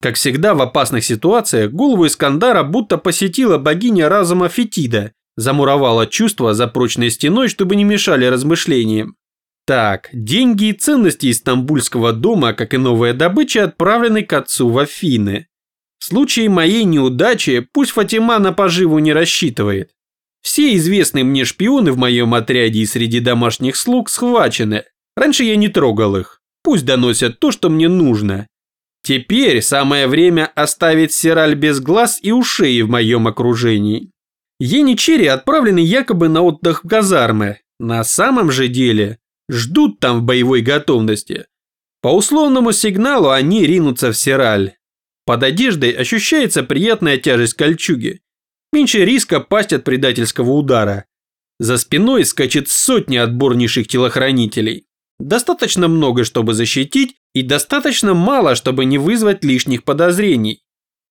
Как всегда в опасных ситуациях, голову Искандара будто посетила богиня разума Фетида, замуровала чувства за прочной стеной, чтобы не мешали размышлениям. Так, деньги и ценности из стамбульского дома, как и новая добыча, отправлены к отцу в Афины. В случае моей неудачи пусть Фатима на поживу не рассчитывает. Все известные мне шпионы в моем отряде и среди домашних слуг схвачены. Раньше я не трогал их. Пусть доносят то, что мне нужно. Теперь самое время оставить Сираль без глаз и ушей в моем окружении. Еничери отправлены якобы на отдых в казармы. На самом же деле ждут там в боевой готовности. По условному сигналу они ринутся в Сираль. Под одеждой ощущается приятная тяжесть кольчуги. Меньше риска пасть от предательского удара. За спиной скачет сотни отборнейших телохранителей. Достаточно много, чтобы защитить, и достаточно мало, чтобы не вызвать лишних подозрений.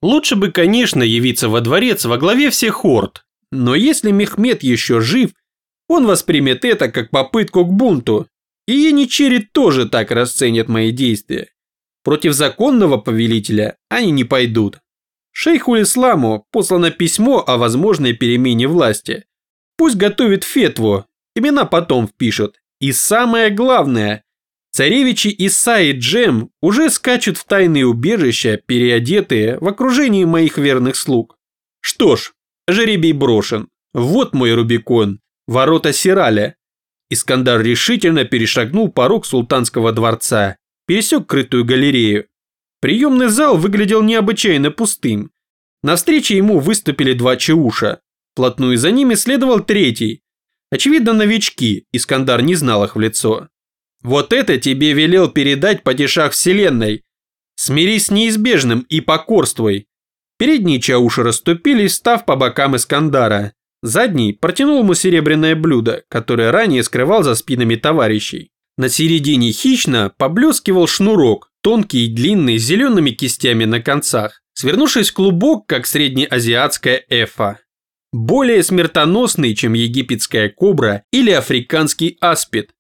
Лучше бы, конечно, явиться во дворец во главе всех орд, но если Мехмед еще жив, он воспримет это как попытку к бунту, и Яничери тоже так расценят мои действия. Против законного повелителя они не пойдут. Шейху Исламу послано письмо о возможной перемене власти. Пусть готовит фетву, имена потом впишут. И самое главное, царевичи Иса и Джем уже скачут в тайные убежища, переодетые в окружении моих верных слуг. Что ж, жеребий брошен. Вот мой Рубикон, ворота Сираля. Искандар решительно перешагнул порог султанского дворца, пересек крытую галерею. Приемный зал выглядел необычайно пустым. На встрече ему выступили два чауша. Плотную за ними следовал третий, Очевидно, новички, Искандар не знал их в лицо. Вот это тебе велел передать падишах вселенной. Смирись с неизбежным и покорствуй. Передние чауши расступились, став по бокам Искандара. Задний протянул ему серебряное блюдо, которое ранее скрывал за спинами товарищей. На середине хищно поблескивал шнурок, тонкий и длинный, с зелеными кистями на концах, свернувшись в клубок, как среднеазиатская эфа более смертоносный, чем египетская кобра или африканский аспид.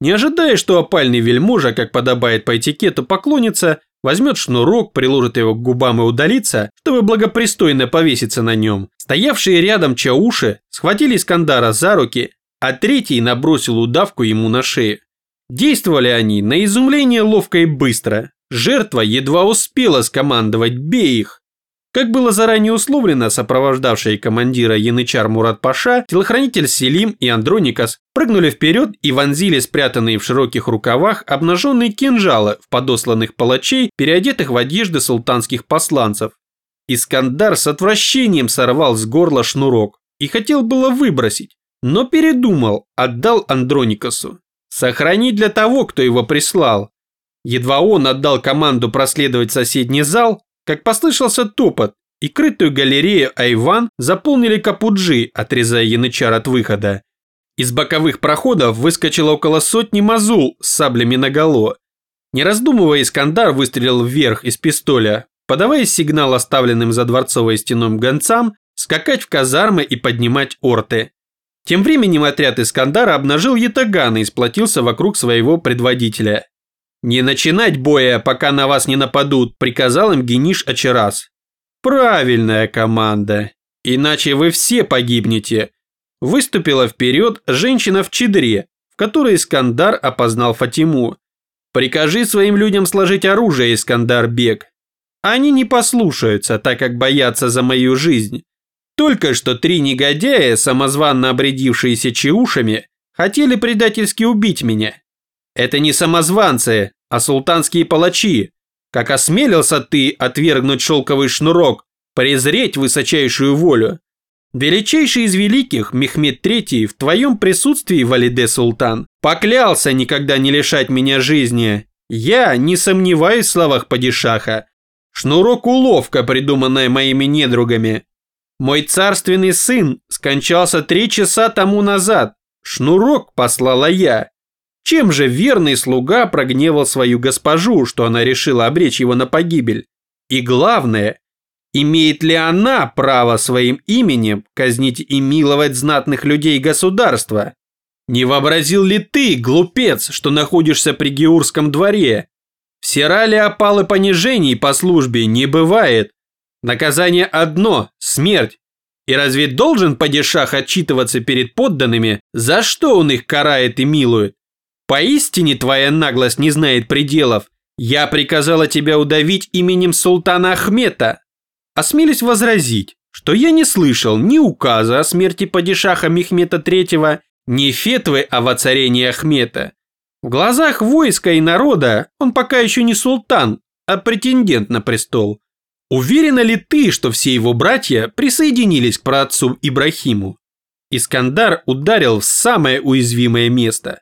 Не ожидая, что опальный вельможа, как подобает по этикету, поклонится, возьмет шнурок, приложит его к губам и удалится, чтобы благопристойно повеситься на нем. Стоявшие рядом чауши схватили Искандара за руки, а третий набросил удавку ему на шею. Действовали они на изумление ловко и быстро. Жертва едва успела скомандовать «бей их», как было заранее условлено, сопровождавшие командира Янычар Мурат Паша, телохранитель Селим и Андроникас прыгнули вперед и вонзили спрятанные в широких рукавах обнаженные кинжалы в подосланных палачей, переодетых в одежды султанских посланцев. Искандар с отвращением сорвал с горла шнурок и хотел было выбросить, но передумал, отдал Андроникасу. Сохрани для того, кто его прислал. Едва он отдал команду проследовать соседний зал, как послышался топот, и крытую галерею Айван заполнили капуджи, отрезая янычар от выхода. Из боковых проходов выскочило около сотни мазул с саблями наголо. Не раздумывая, Искандар выстрелил вверх из пистоля, подавая сигнал оставленным за дворцовой стеной гонцам скакать в казармы и поднимать орты. Тем временем отряд Искандара обнажил ятаганы и сплотился вокруг своего предводителя. «Не начинать боя, пока на вас не нападут», – приказал им Гениш Ачарас. «Правильная команда. Иначе вы все погибнете». Выступила вперед женщина в чедре, в которой Искандар опознал Фатиму. «Прикажи своим людям сложить оружие, Искандар Бег. Они не послушаются, так как боятся за мою жизнь. Только что три негодяя, самозванно обрядившиеся чеушами, хотели предательски убить меня. Это не самозванцы, а султанские палачи. Как осмелился ты отвергнуть шелковый шнурок, презреть высочайшую волю. Величайший из великих, Мехмед III, в твоем присутствии, Валиде Султан, поклялся никогда не лишать меня жизни. Я не сомневаюсь в словах падишаха. Шнурок уловка, придуманная моими недругами. Мой царственный сын скончался три часа тому назад. Шнурок послала я. Чем же верный слуга прогневал свою госпожу, что она решила обречь его на погибель? И главное, имеет ли она право своим именем казнить и миловать знатных людей государства? Не вообразил ли ты, глупец, что находишься при Геурском дворе? В Сирале опалы понижений по службе не бывает. Наказание одно – смерть. И разве должен падишах отчитываться перед подданными, за что он их карает и милует? Поистине твоя наглость не знает пределов. Я приказала тебя удавить именем султана Ахмета. Осмелюсь возразить, что я не слышал ни указа о смерти падишаха Мехмета III, ни фетвы о воцарении Ахмета. В глазах войска и народа он пока еще не султан, а претендент на престол. Уверена ли ты, что все его братья присоединились к праотцу Ибрахиму? Искандар ударил в самое уязвимое место.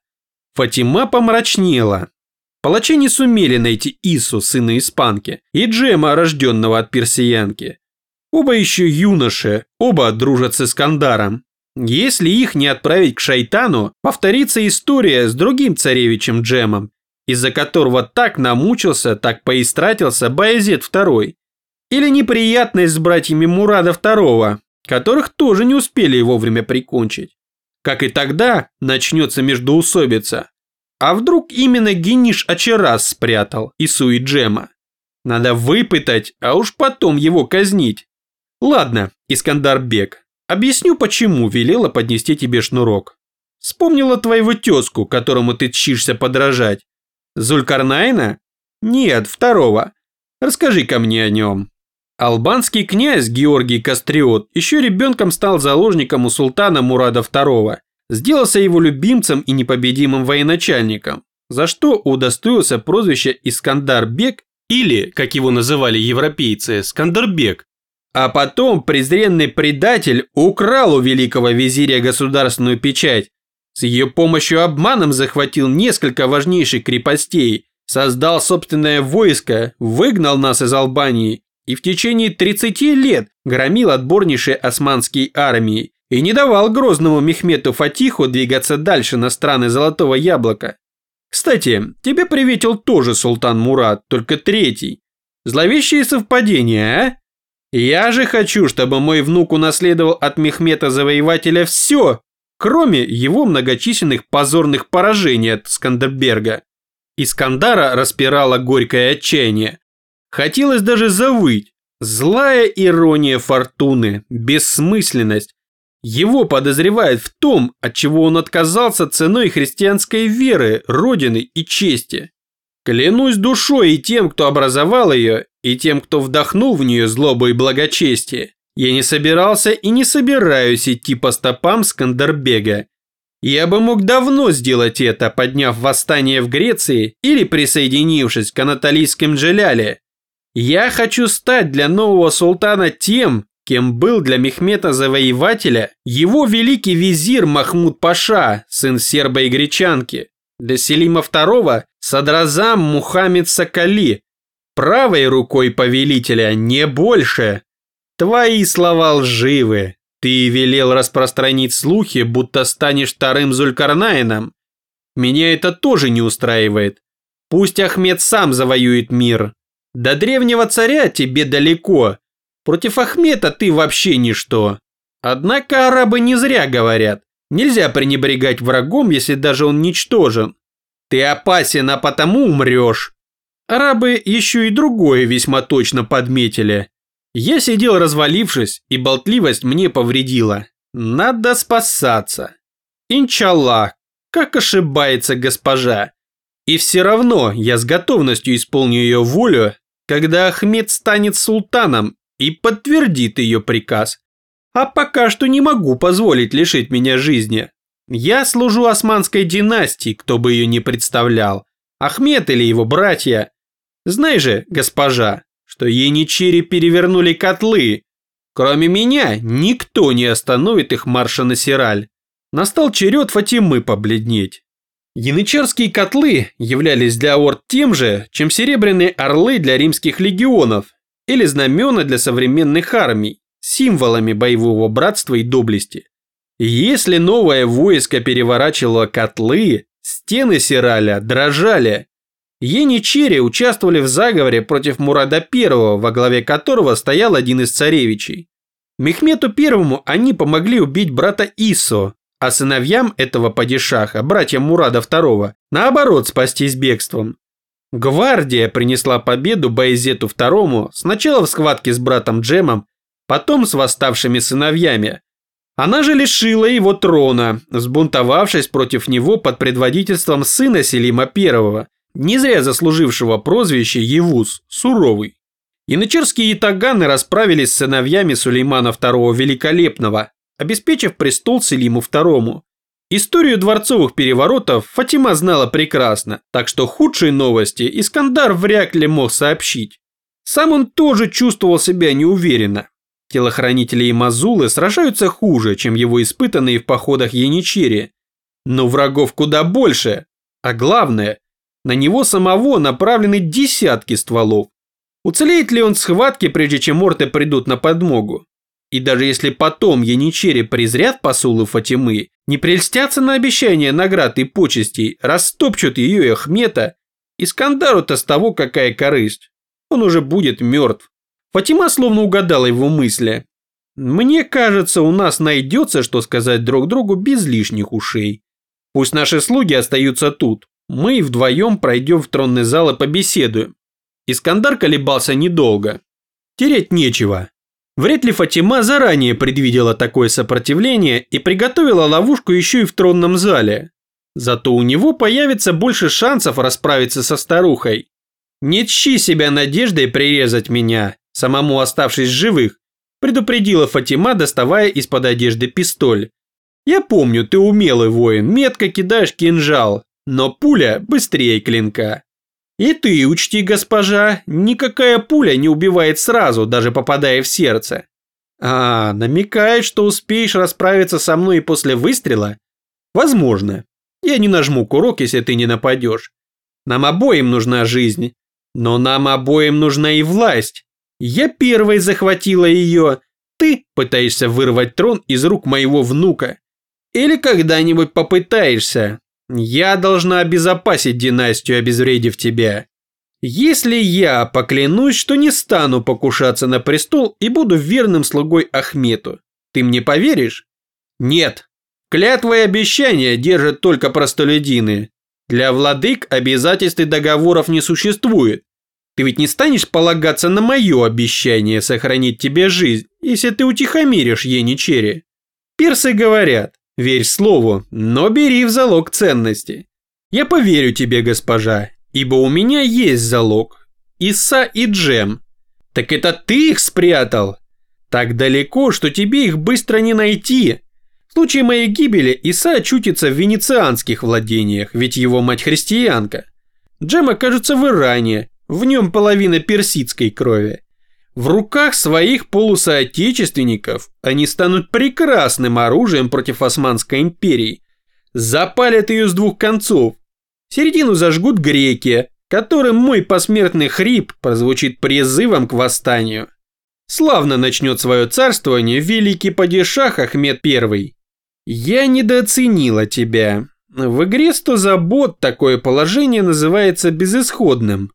Фатима помрачнела. Палачи не сумели найти Ису, сына испанки, и Джема, рожденного от персиянки. Оба еще юноши, оба дружат с Искандаром. Если их не отправить к шайтану, повторится история с другим царевичем Джемом, из-за которого так намучился, так поистратился Баязет II. Или неприятность с братьями Мурада II, которых тоже не успели вовремя прикончить. Как и тогда, начнется междоусобица. А вдруг именно Гениш Ачерас спрятал Ису и Джема? Надо выпытать, а уж потом его казнить. Ладно, Искандар Бек, объясню, почему велела поднести тебе шнурок. Вспомнила твоего тезку, которому ты чишься подражать. Зулькарнайна? Нет, второго. Расскажи-ка мне о нем. Албанский князь Георгий Кастриот еще ребенком стал заложником у султана Мурада II, сделался его любимцем и непобедимым военачальником, за что удостоился прозвища Искандар-бек или, как его называли европейцы, Скандарбек. А потом презренный предатель украл у великого визиря государственную печать, с ее помощью обманом захватил несколько важнейших крепостей, создал собственное войско, выгнал нас из Албании и в течение 30 лет громил отборнейшие османские армии и не давал грозному Мехмету Фатиху двигаться дальше на страны Золотого Яблока. Кстати, тебе приветил тоже султан Мурат, только третий. Зловещие совпадения, а? Я же хочу, чтобы мой внук унаследовал от Мехмета Завоевателя все, кроме его многочисленных позорных поражений от Скандерберга. Искандара распирала горькое отчаяние. Хотелось даже завыть. Злая ирония фортуны, бессмысленность. Его подозревают в том, от чего он отказался ценой христианской веры, родины и чести. Клянусь душой и тем, кто образовал ее, и тем, кто вдохнул в нее злобу и благочестие. Я не собирался и не собираюсь идти по стопам Скандербега. Я бы мог давно сделать это, подняв восстание в Греции или присоединившись к анатолийским Джеляле. Я хочу стать для нового султана тем, кем был для Мехмета Завоевателя его великий визирь Махмуд Паша, сын серба и гречанки, для Селима II Садразам Мухаммед Сакали, правой рукой повелителя не больше. Твои слова лживы. Ты велел распространить слухи, будто станешь вторым Зулькарнаином. Меня это тоже не устраивает. Пусть Ахмед сам завоюет мир, до древнего царя тебе далеко. Против Ахмета ты вообще ничто. Однако арабы не зря говорят. Нельзя пренебрегать врагом, если даже он ничтожен. Ты опасен, а потому умрешь. Арабы еще и другое весьма точно подметили. Я сидел развалившись, и болтливость мне повредила. Надо спасаться. Инчаллах, как ошибается госпожа. И все равно я с готовностью исполню ее волю, когда Ахмед станет султаном и подтвердит ее приказ. А пока что не могу позволить лишить меня жизни. Я служу османской династии, кто бы ее не представлял. Ахмед или его братья. Знай же, госпожа, что яничири перевернули котлы. Кроме меня, никто не остановит их марша на Сираль. Настал черед Фатимы побледнеть. Янычарские котлы являлись для орд тем же, чем серебряные орлы для римских легионов или знамена для современных армий, символами боевого братства и доблести. если новое войско переворачивало котлы, стены Сираля дрожали. Еничери участвовали в заговоре против Мурада I, во главе которого стоял один из царевичей. Мехмету I они помогли убить брата Исо, а сыновьям этого падишаха, братьям Мурада II, наоборот спастись бегством. Гвардия принесла победу Байзету II сначала в схватке с братом Джемом, потом с восставшими сыновьями. Она же лишила его трона, сбунтовавшись против него под предводительством сына Селима I, не зря заслужившего прозвище Евус – Суровый. Янычарские ятаганы расправились с сыновьями Сулеймана II Великолепного, обеспечив престол Селиму II. Историю дворцовых переворотов Фатима знала прекрасно, так что худшие новости Искандар вряд ли мог сообщить. Сам он тоже чувствовал себя неуверенно. Телохранители и Мазулы сражаются хуже, чем его испытанные в походах Яничери. Но врагов куда больше. А главное, на него самого направлены десятки стволов. Уцелеет ли он в схватке, прежде чем морты придут на подмогу? И даже если потом Яничери презрят посулы Фатимы, не прельстятся на обещание наград и почестей, растопчут ее и Ахмета, Искандару-то с того какая корысть. Он уже будет мертв. Фатима словно угадала его мысли. Мне кажется, у нас найдется, что сказать друг другу без лишних ушей. Пусть наши слуги остаются тут. Мы вдвоем пройдем в тронный зал и побеседуем. Искандар колебался недолго. Тереть нечего. Вряд ли Фатима заранее предвидела такое сопротивление и приготовила ловушку еще и в тронном зале. Зато у него появится больше шансов расправиться со старухой. Не тщи себя надеждой прирезать меня, самому оставшись живых, предупредила Фатима, доставая из-под одежды пистоль. Я помню, ты умелый воин, метко кидаешь кинжал, но пуля быстрее клинка. И ты учти, госпожа, никакая пуля не убивает сразу, даже попадая в сердце. А, намекает, что успеешь расправиться со мной и после выстрела? Возможно. Я не нажму курок, если ты не нападешь. Нам обоим нужна жизнь. Но нам обоим нужна и власть. Я первой захватила ее. Ты пытаешься вырвать трон из рук моего внука. Или когда-нибудь попытаешься, я должна обезопасить династию, обезвредив тебя. Если я поклянусь, что не стану покушаться на престол и буду верным слугой Ахмету, ты мне поверишь? Нет. Клятвы и обещания держат только простолюдины. Для владык обязательств и договоров не существует. Ты ведь не станешь полагаться на мое обещание сохранить тебе жизнь, если ты утихомиришь Еничери. Персы говорят, Верь слову, но бери в залог ценности. Я поверю тебе, госпожа, ибо у меня есть залог. Иса и Джем. Так это ты их спрятал? Так далеко, что тебе их быстро не найти. В случае моей гибели Иса очутится в венецианских владениях, ведь его мать христианка. Джем окажется в Иране, в нем половина персидской крови. В руках своих полусоотечественников они станут прекрасным оружием против Османской империи. Запалят ее с двух концов. Середину зажгут греки, которым мой посмертный хрип прозвучит призывом к восстанию. Славно начнет свое царствование великий падишах Ахмед I. Я недооценила тебя. В игре 100 забот такое положение называется безысходным.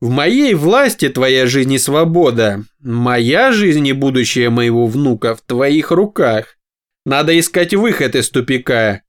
В моей власти твоя жизнь и свобода. Моя жизнь и будущее моего внука в твоих руках. Надо искать выход из тупика.